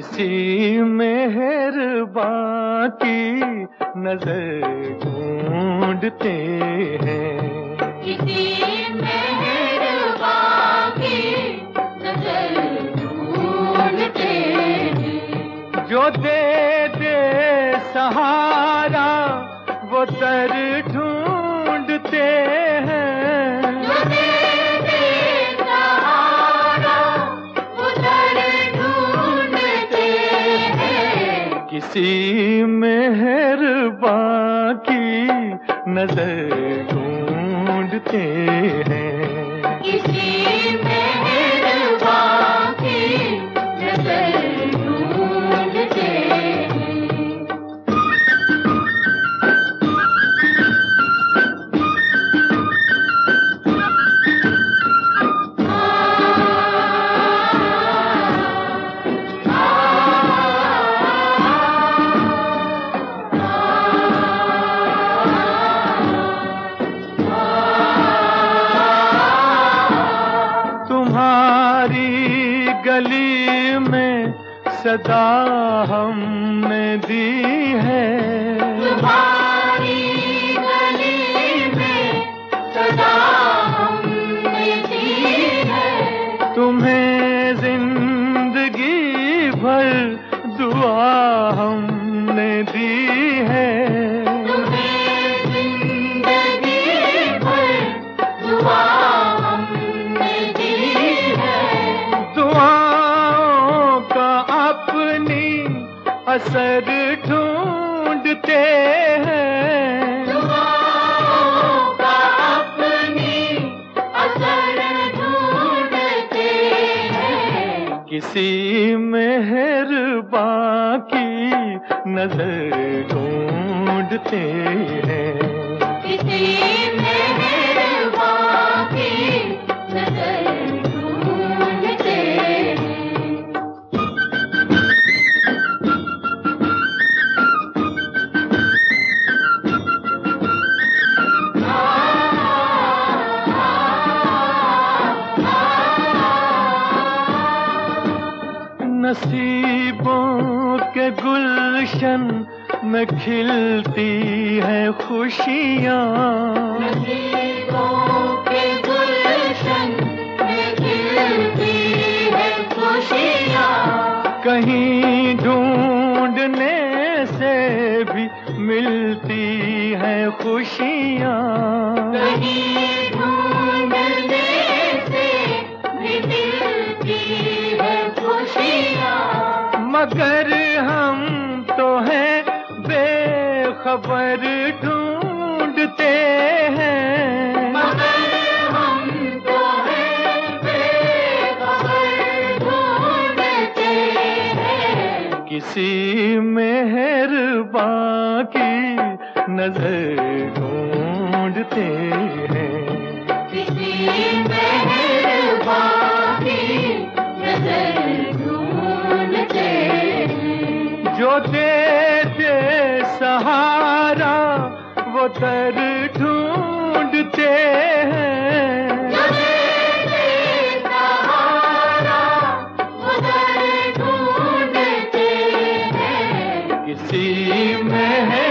کسی مہربان کی نظر ڈھونڈتے ہیں۔ کسی مہربان کی نظر ڈھونڈتے ہیں۔ جو دے دے سہارا وہ در ڈھونڈتے کسی مہربان کی نظر ڈھونڈتے ہیں۔ کسی تمہاری گلی میں صدا ہم نے دی ہے۔ تمہاری گلی میں صدا ہم نے دی ہے۔ تمہیں زندگی بھر دعا اثر ڈھونڈتے ہیں۔ کسی مہربان کی نظر ڈھونڈتے ہیں۔ کسی نصیبوں کے گلشن میں کھلتی ہے خوشیاں۔ نصیبوں کے گلشن میں کھلتی ہے خوشیاں۔ کہیں ڈھونڈنے سے بھی ملتی ہے خوشیاں۔ کہیں خبر ڈھونڈتے ہیں۔ کسی مہربان کی نظر ڈھونڈتے ہیں۔ کسی جو دے سہارا وہ در ڈھونڈتے ہیں۔ جو دے دے